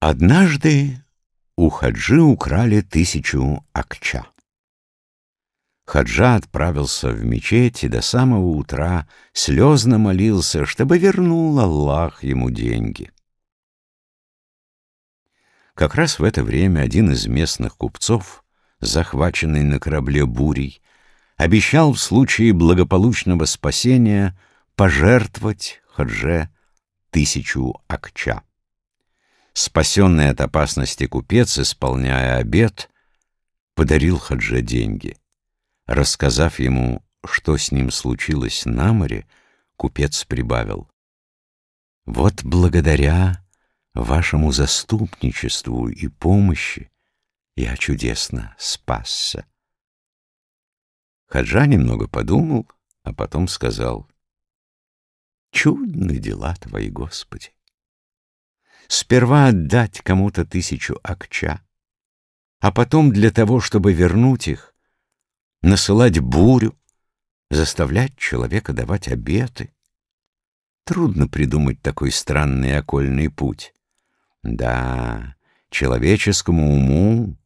Однажды у Хаджи украли тысячу акча. Хаджа отправился в мечеть и до самого утра слезно молился, чтобы вернул Аллах ему деньги. Как раз в это время один из местных купцов, захваченный на корабле бурей, обещал в случае благополучного спасения пожертвовать Хадже тысячу акча. Спасенный от опасности купец, исполняя обет, подарил Хадже деньги. Рассказав ему, что с ним случилось на море, купец прибавил. «Вот благодаря вашему заступничеству и помощи я чудесно спасся». Хаджа немного подумал, а потом сказал, «Чудны дела твои, Господи! Сперва отдать кому-то тысячу акча, а потом для того, чтобы вернуть их, насылать бурю, заставлять человека давать обеты. Трудно придумать такой странный окольный путь. Да, человеческому уму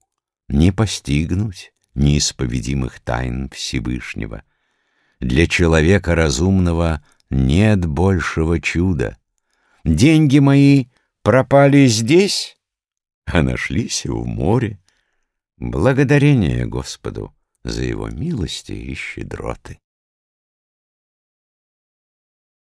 не постигнуть неисповедимых тайн Всевышнего. Для человека разумного нет большего чуда. Деньги мои пропали здесь, а нашлись в море. Благодарение Господу за его милости и щедроты.